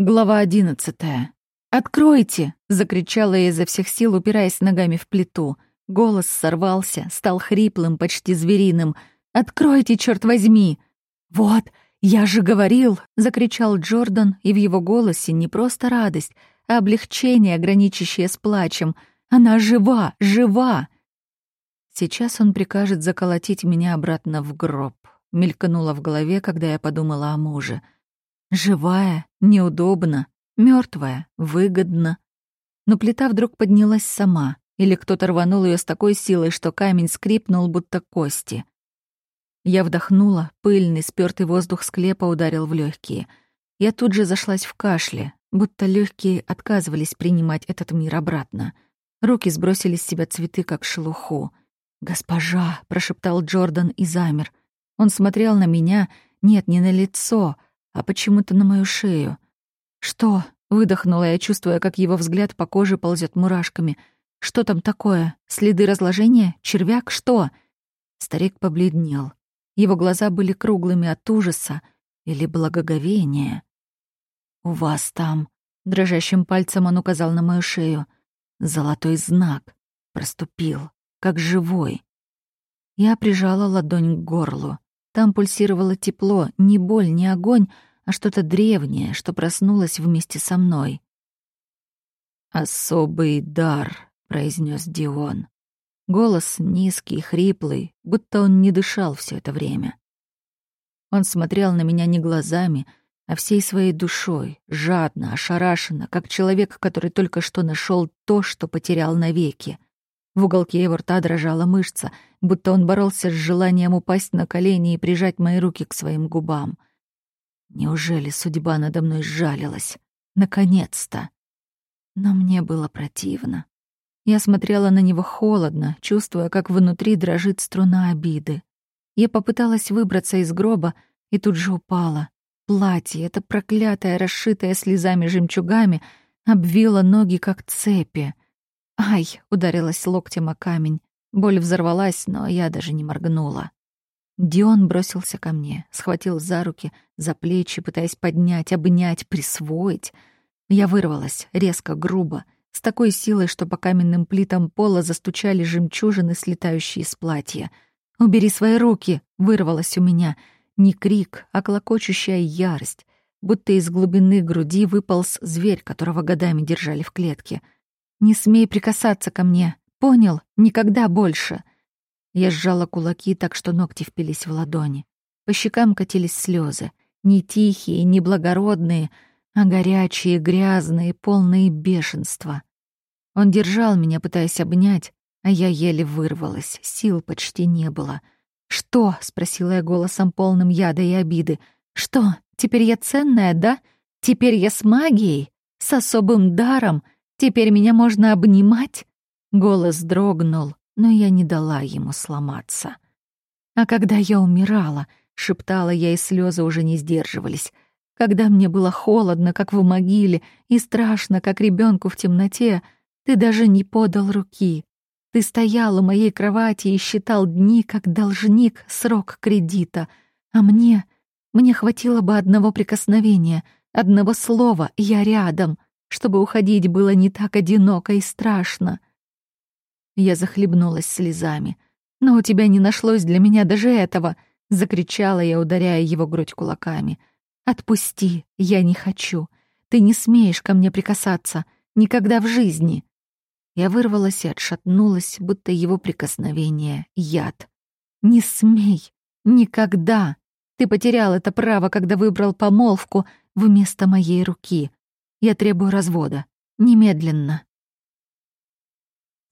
Глава одиннадцатая. «Откройте!» — закричала я изо всех сил, упираясь ногами в плиту. Голос сорвался, стал хриплым, почти звериным. «Откройте, черт возьми!» «Вот, я же говорил!» — закричал Джордан, и в его голосе не просто радость, а облегчение, граничащее с плачем. «Она жива! Жива!» Сейчас он прикажет заколотить меня обратно в гроб. Мелькнуло в голове, когда я подумала о муже — Живая, неудобно, мертвая, выгодно. Но плита вдруг поднялась сама, или кто-то рванул ее с такой силой, что камень скрипнул, будто кости. Я вдохнула, пыльный, спёртый воздух склепа ударил в легкие. Я тут же зашлась в кашле, будто легкие отказывались принимать этот мир обратно. Руки сбросили с себя цветы, как шелуху. «Госпожа!» — прошептал Джордан и замер. Он смотрел на меня, нет, не на лицо — а почему-то на мою шею. «Что?» — выдохнула я, чувствуя, как его взгляд по коже ползет мурашками. «Что там такое? Следы разложения? Червяк? Что?» Старик побледнел. Его глаза были круглыми от ужаса или благоговения. «У вас там...» — дрожащим пальцем он указал на мою шею. «Золотой знак. Проступил. Как живой». Я прижала ладонь к горлу. Там пульсировало тепло, не боль, не огонь, а что-то древнее, что проснулось вместе со мной. «Особый дар», — произнес Дион. Голос низкий, хриплый, будто он не дышал все это время. Он смотрел на меня не глазами, а всей своей душой, жадно, ошарашенно, как человек, который только что нашел то, что потерял навеки. В уголке его рта дрожала мышца, будто он боролся с желанием упасть на колени и прижать мои руки к своим губам. Неужели судьба надо мной сжалилась? Наконец-то! Но мне было противно. Я смотрела на него холодно, чувствуя, как внутри дрожит струна обиды. Я попыталась выбраться из гроба и тут же упала. Платье, это проклятое, расшитое слезами жемчугами, обвило ноги, как цепи. «Ай!» — ударилась локтем о камень. Боль взорвалась, но я даже не моргнула. Дион бросился ко мне, схватил за руки, за плечи, пытаясь поднять, обнять, присвоить. Я вырвалась, резко, грубо, с такой силой, что по каменным плитам пола застучали жемчужины, слетающие с платья. «Убери свои руки!» — вырвалось у меня. Не крик, а клокочущая ярость, будто из глубины груди выполз зверь, которого годами держали в клетке. «Не смей прикасаться ко мне! Понял? Никогда больше!» Я сжала кулаки так, что ногти впились в ладони. По щекам катились слезы, не тихие, не благородные, а горячие, грязные, полные бешенства. Он держал меня, пытаясь обнять, а я еле вырвалась, сил почти не было. «Что?» — спросила я голосом полным яда и обиды. «Что, теперь я ценная, да? Теперь я с магией? С особым даром? Теперь меня можно обнимать?» Голос дрогнул, но я не дала ему сломаться. А когда я умирала, шептала я, и слезы уже не сдерживались. Когда мне было холодно, как в могиле, и страшно, как ребенку в темноте, ты даже не подал руки. Ты стоял у моей кровати и считал дни, как должник, срок кредита. А мне... Мне хватило бы одного прикосновения, одного слова «я рядом», чтобы уходить было не так одиноко и страшно. Я захлебнулась слезами. «Но у тебя не нашлось для меня даже этого!» — закричала я, ударяя его грудь кулаками. «Отпусти! Я не хочу! Ты не смеешь ко мне прикасаться! Никогда в жизни!» Я вырвалась и отшатнулась, будто его прикосновение — яд. «Не смей! Никогда! Ты потерял это право, когда выбрал помолвку вместо моей руки. Я требую развода. Немедленно!»